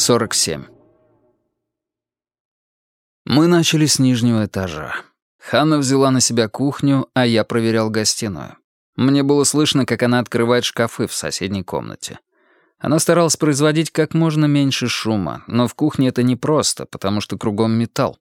47. Мы начали с нижнего этажа. Ханна взяла на себя кухню, а я проверял гостиную. Мне было слышно, как она открывает шкафы в соседней комнате. Она старалась производить как можно меньше шума, но в кухне это непросто, потому что кругом металл.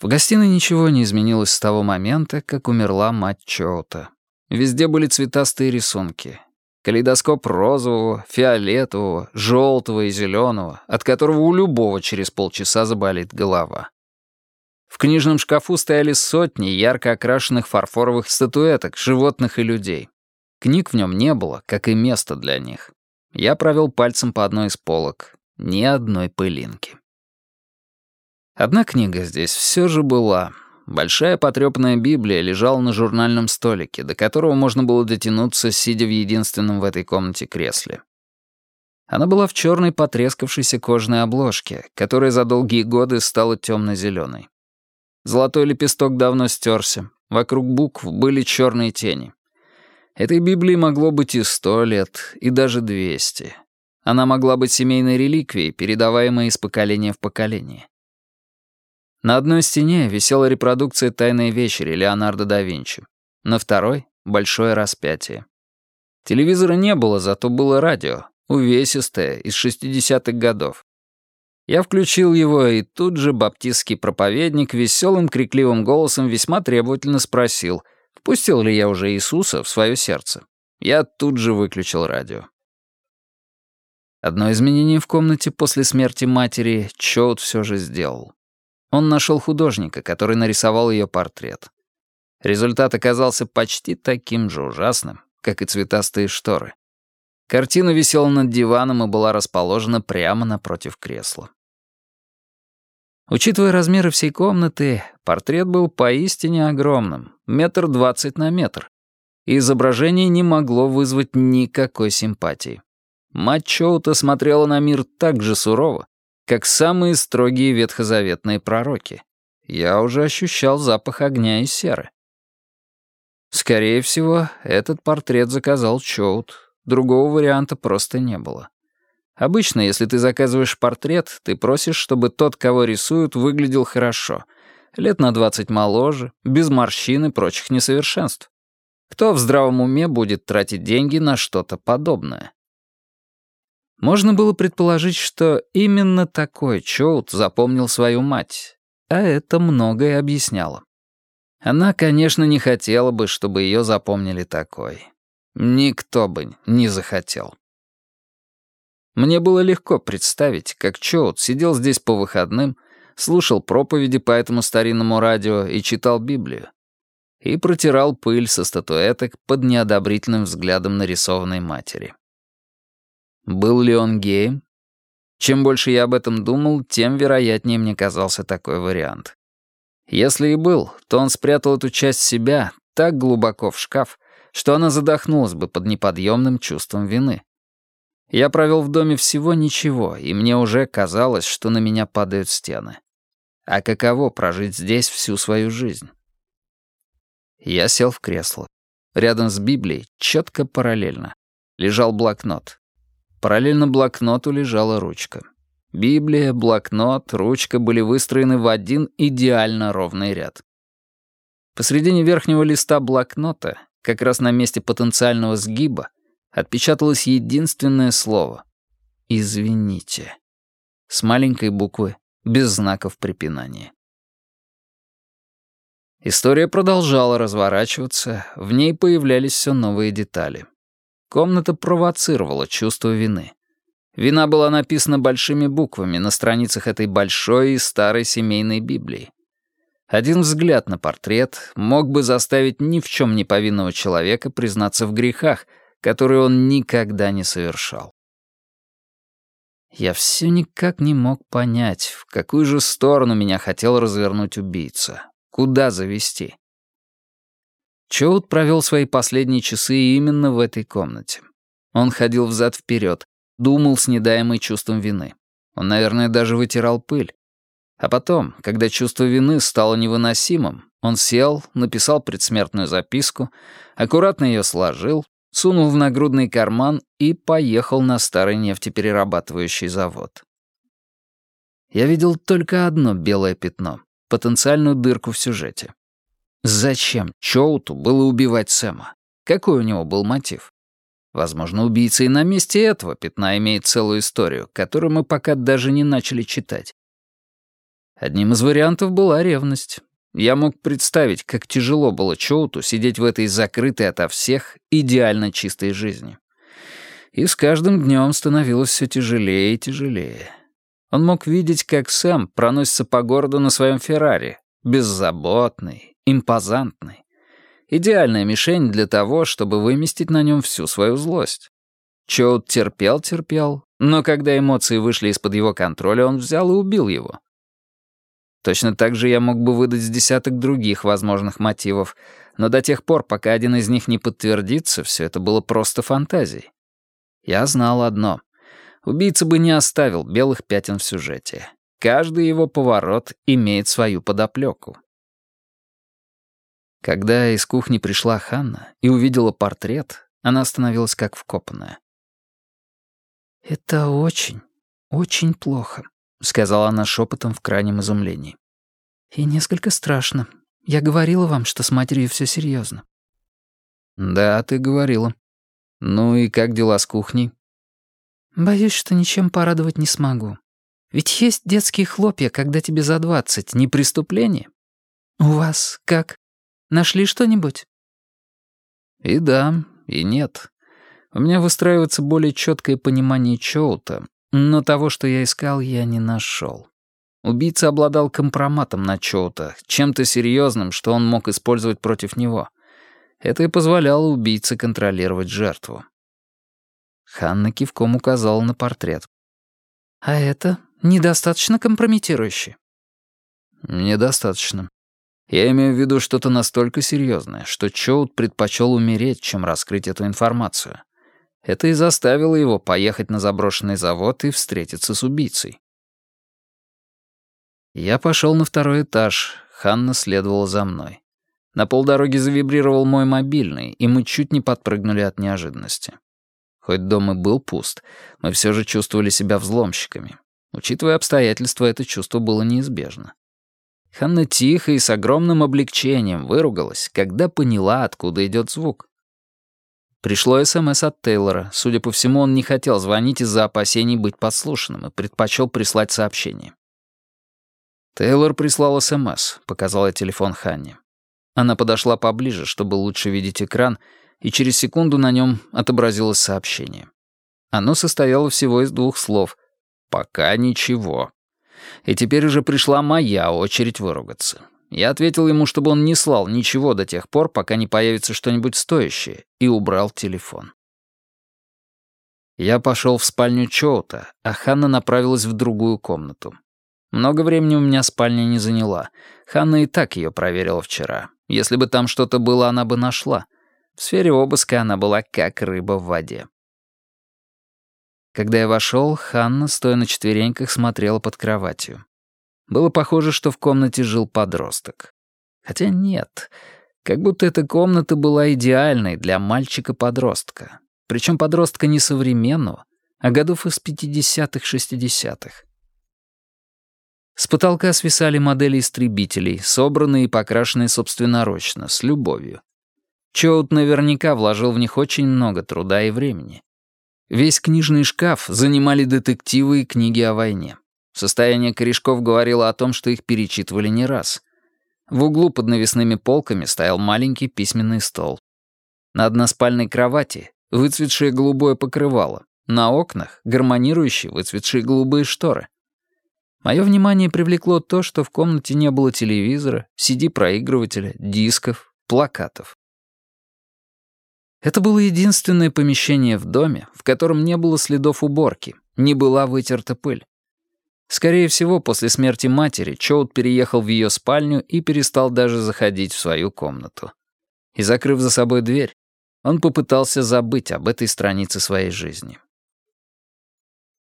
В гостиной ничего не изменилось с того момента, как умерла мать Чоута. Везде были цветастые рисунки. Калейдоскоп розового, фиолетового, желтого и зеленого, от которого у любого через полчаса заболит голова. В книжном шкафу стояли сотни ярко окрашенных фарфоровых статуэток, животных и людей. Книг в нем не было, как и места для них. Я провел пальцем по одной из полок. Ни одной пылинки. Одна книга здесь все же была — Большая потрёпанная Библия лежала на журнальном столике, до которого можно было дотянуться, сидя в единственном в этой комнате кресле. Она была в чёрной потрескавшейся кожаной обложке, которая за долгие годы стала тёмно-зелёной. Золотой лепесток давно стёрся, вокруг букв были чёрные тени. Этой Библии могло быть и сто лет, и даже двести. Она могла быть семейной реликвией, передаваемой из поколения в поколение. На одной стене висела репродукция «Тайной вечери» Леонардо да Винчи. На второй — «Большое распятие». Телевизора не было, зато было радио, увесистое, из 60-х годов. Я включил его, и тут же баптистский проповедник веселым крикливым голосом весьма требовательно спросил, впустил ли я уже Иисуса в свое сердце. Я тут же выключил радио. Одно изменение в комнате после смерти матери Чоут все же сделал. Он нашел художника, который нарисовал ее портрет. Результат оказался почти таким же ужасным, как и цветастые шторы. Картина висела над диваном и была расположена прямо напротив кресла. Учитывая размеры всей комнаты, портрет был поистине огромным, метр двадцать на метр, и изображение не могло вызвать никакой симпатии. Мать Чоута смотрела на мир так же сурово, как самые строгие ветхозаветные пророки. Я уже ощущал запах огня и серы. Скорее всего, этот портрет заказал Чоут. Другого варианта просто не было. Обычно, если ты заказываешь портрет, ты просишь, чтобы тот, кого рисуют, выглядел хорошо. Лет на 20 моложе, без морщин и прочих несовершенств. Кто в здравом уме будет тратить деньги на что-то подобное? Можно было предположить, что именно такой Чоут запомнил свою мать, а это многое объясняло. Она, конечно, не хотела бы, чтобы ее запомнили такой. Никто бы не захотел. Мне было легко представить, как Чоут сидел здесь по выходным, слушал проповеди по этому старинному радио и читал Библию. И протирал пыль со статуэток под неодобрительным взглядом нарисованной матери. Был ли он геем? Чем больше я об этом думал, тем вероятнее мне казался такой вариант. Если и был, то он спрятал эту часть себя так глубоко в шкаф, что она задохнулась бы под неподъемным чувством вины. Я провел в доме всего ничего, и мне уже казалось, что на меня падают стены. А каково прожить здесь всю свою жизнь? Я сел в кресло. Рядом с Библией, четко параллельно, лежал блокнот. Параллельно блокноту лежала ручка. Библия, блокнот, ручка были выстроены в один идеально ровный ряд. Посредине верхнего листа блокнота, как раз на месте потенциального сгиба, отпечаталось единственное слово «Извините». С маленькой буквы, без знаков препинания. История продолжала разворачиваться, в ней появлялись все новые детали. Комната провоцировала чувство вины. Вина была написана большими буквами на страницах этой большой и старой семейной Библии. Один взгляд на портрет мог бы заставить ни в чем не повинного человека признаться в грехах, которые он никогда не совершал. Я все никак не мог понять, в какую же сторону меня хотел развернуть убийца, куда завести. Чоут провел свои последние часы именно в этой комнате. Он ходил взад-вперед, думал с недаемой чувством вины. Он, наверное, даже вытирал пыль. А потом, когда чувство вины стало невыносимым, он сел, написал предсмертную записку, аккуратно ее сложил, сунул в нагрудный карман и поехал на старый нефтеперерабатывающий завод. Я видел только одно белое пятно — потенциальную дырку в сюжете. Зачем Чоуту было убивать Сэма? Какой у него был мотив? Возможно, убийца и на месте этого пятна имеет целую историю, которую мы пока даже не начали читать. Одним из вариантов была ревность. Я мог представить, как тяжело было Чоуту сидеть в этой закрытой ото всех идеально чистой жизни. И с каждым днем становилось все тяжелее и тяжелее. Он мог видеть, как Сэм проносится по городу на своем Феррари, беззаботный, импозантный. Идеальная мишень для того, чтобы выместить на нем всю свою злость. Чоут терпел-терпел, но когда эмоции вышли из-под его контроля, он взял и убил его. Точно так же я мог бы выдать с десяток других возможных мотивов, но до тех пор, пока один из них не подтвердится, все это было просто фантазией. Я знал одно. Убийца бы не оставил белых пятен в сюжете. Каждый его поворот имеет свою подоплеку. Когда из кухни пришла Ханна и увидела портрет, она остановилась как вкопанная. «Это очень, очень плохо», — сказала она шепотом в крайнем изумлении. «И несколько страшно. Я говорила вам, что с матерью все серьезно. «Да, ты говорила. Ну и как дела с кухней?» «Боюсь, что ничем порадовать не смогу. Ведь есть детские хлопья, когда тебе за двадцать, не преступление. У вас как? Нашли что-нибудь?» «И да, и нет. У меня выстраивается более четкое понимание Чоута, но того, что я искал, я не нашел. Убийца обладал компроматом на Чоута, чем-то серьезным, что он мог использовать против него. Это и позволяло убийце контролировать жертву. Ханна кивком указала на портрет. «А это недостаточно компрометирующе?» «Недостаточно. Я имею в виду что-то настолько серьезное, что Чоут предпочел умереть, чем раскрыть эту информацию. Это и заставило его поехать на заброшенный завод и встретиться с убийцей. Я пошел на второй этаж, Ханна следовала за мной. На полдороги завибрировал мой мобильный, и мы чуть не подпрыгнули от неожиданности. Хоть дом и был пуст, мы все же чувствовали себя взломщиками. Учитывая обстоятельства, это чувство было неизбежно. Ханна тихо и с огромным облегчением выругалась, когда поняла, откуда идет звук. Пришло СМС от Тейлора. Судя по всему, он не хотел звонить из-за опасений быть подслушанным и предпочел прислать сообщение. Тейлор прислал СМС, показал я телефон Ханне. Она подошла поближе, чтобы лучше видеть экран, и через секунду на нем отобразилось сообщение. Оно состояло всего из двух слов «пока ничего». И теперь уже пришла моя очередь выругаться. Я ответил ему, чтобы он не слал ничего до тех пор, пока не появится что-нибудь стоящее, и убрал телефон. Я пошел в спальню Чоута, а Ханна направилась в другую комнату. Много времени у меня спальня не заняла. Ханна и так ее проверила вчера. Если бы там что-то было, она бы нашла. В сфере обыска она была как рыба в воде. Когда я вошел, Ханна, стоя на четвереньках, смотрела под кроватью. Было похоже, что в комнате жил подросток. Хотя нет, как будто эта комната была идеальной для мальчика-подростка. Причем подростка не современного, а годов из 50-х-60-х. С потолка свисали модели истребителей, собранные и покрашенные собственноручно, с любовью. Чоут наверняка вложил в них очень много труда и времени. Весь книжный шкаф занимали детективы и книги о войне. Состояние корешков говорило о том, что их перечитывали не раз. В углу под навесными полками стоял маленький письменный стол. На односпальной кровати выцветшее голубое покрывало, на окнах гармонирующие выцветшие голубые шторы. Мое внимание привлекло то, что в комнате не было телевизора, CD-проигрывателя, дисков, плакатов. Это было единственное помещение в доме, в котором не было следов уборки, не была вытерта пыль. Скорее всего, после смерти матери Чоут переехал в ее спальню и перестал даже заходить в свою комнату. И, закрыв за собой дверь, он попытался забыть об этой странице своей жизни.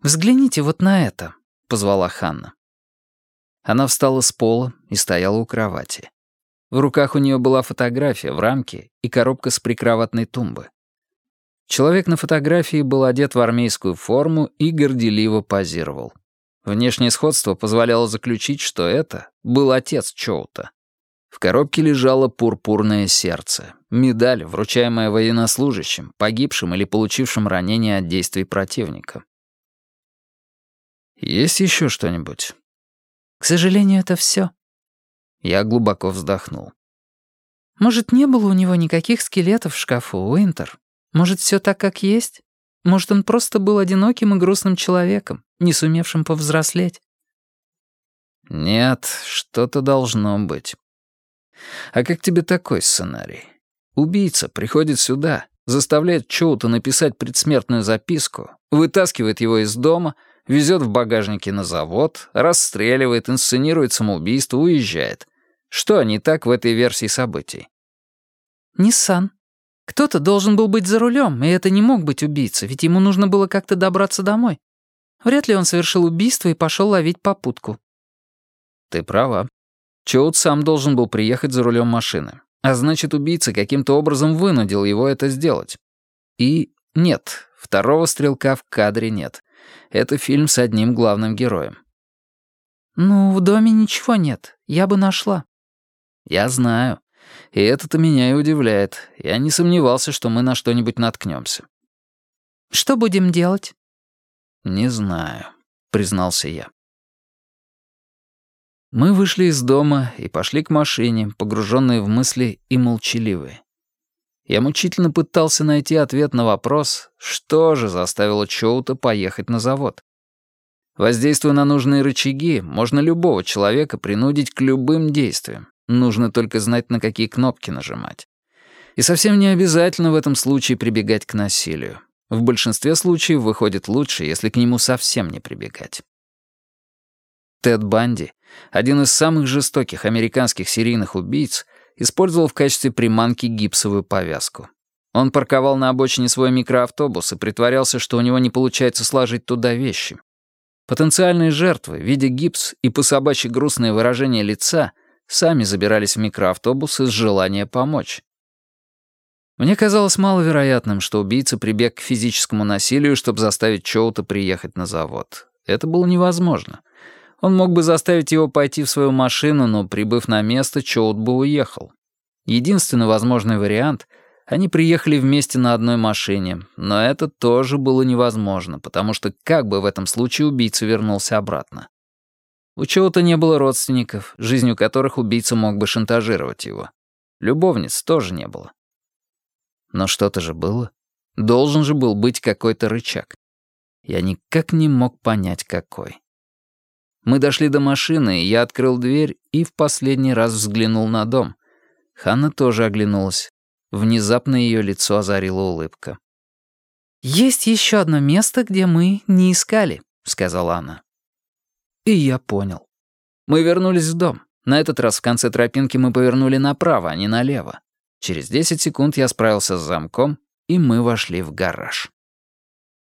«Взгляните вот на это», — позвала Ханна. Она встала с пола и стояла у кровати. В руках у нее была фотография в рамке и коробка с прикроватной тумбы. Человек на фотографии был одет в армейскую форму и горделиво позировал. Внешнее сходство позволяло заключить, что это был отец Чоута. В коробке лежало пурпурное сердце, медаль, вручаемая военнослужащим, погибшим или получившим ранение от действий противника. «Есть еще что-нибудь?» «К сожалению, это все. Я глубоко вздохнул. «Может, не было у него никаких скелетов в шкафу, Уинтер? Может, все так, как есть? Может, он просто был одиноким и грустным человеком, не сумевшим повзрослеть?» «Нет, что-то должно быть. А как тебе такой сценарий? Убийца приходит сюда, заставляет Чоута написать предсмертную записку, вытаскивает его из дома, везет в багажнике на завод, расстреливает, инсценирует самоубийство, уезжает. Что не так в этой версии событий? Ниссан. Кто-то должен был быть за рулем, и это не мог быть убийца, ведь ему нужно было как-то добраться домой. Вряд ли он совершил убийство и пошел ловить попутку. Ты права. Чоут сам должен был приехать за рулем машины. А значит, убийца каким-то образом вынудил его это сделать. И нет, второго стрелка в кадре нет. Это фильм с одним главным героем. «Ну, в доме ничего нет. Я бы нашла». «Я знаю. И это-то меня и удивляет. Я не сомневался, что мы на что-нибудь наткнемся». «Что будем делать?» «Не знаю», — признался я. Мы вышли из дома и пошли к машине, погруженные в мысли и молчаливые. Я мучительно пытался найти ответ на вопрос, что же заставило Чоута поехать на завод. Воздействуя на нужные рычаги, можно любого человека принудить к любым действиям. Нужно только знать, на какие кнопки нажимать. И совсем не обязательно в этом случае прибегать к насилию. В большинстве случаев выходит лучше, если к нему совсем не прибегать. Тед Банди, один из самых жестоких американских серийных убийц, использовал в качестве приманки гипсовую повязку. Он парковал на обочине свой микроавтобус и притворялся, что у него не получается сложить туда вещи. Потенциальные жертвы, видя гипс и по собачьи грустное выражение лица, сами забирались в микроавтобус из желания помочь. Мне казалось маловероятным, что убийца прибег к физическому насилию, чтобы заставить Чоута приехать на завод. Это было невозможно. Он мог бы заставить его пойти в свою машину, но, прибыв на место, Чоут бы уехал. Единственный возможный вариант — они приехали вместе на одной машине, но это тоже было невозможно, потому что как бы в этом случае убийца вернулся обратно? У Чоута не было родственников, жизнью которых убийца мог бы шантажировать его. Любовниц тоже не было. Но что-то же было. Должен же был быть какой-то рычаг. Я никак не мог понять, какой. Мы дошли до машины, я открыл дверь и в последний раз взглянул на дом. Ханна тоже оглянулась. Внезапно ее лицо озарила улыбка. «Есть еще одно место, где мы не искали», — сказала она. И я понял. Мы вернулись в дом. На этот раз в конце тропинки мы повернули направо, а не налево. Через 10 секунд я справился с замком, и мы вошли в гараж.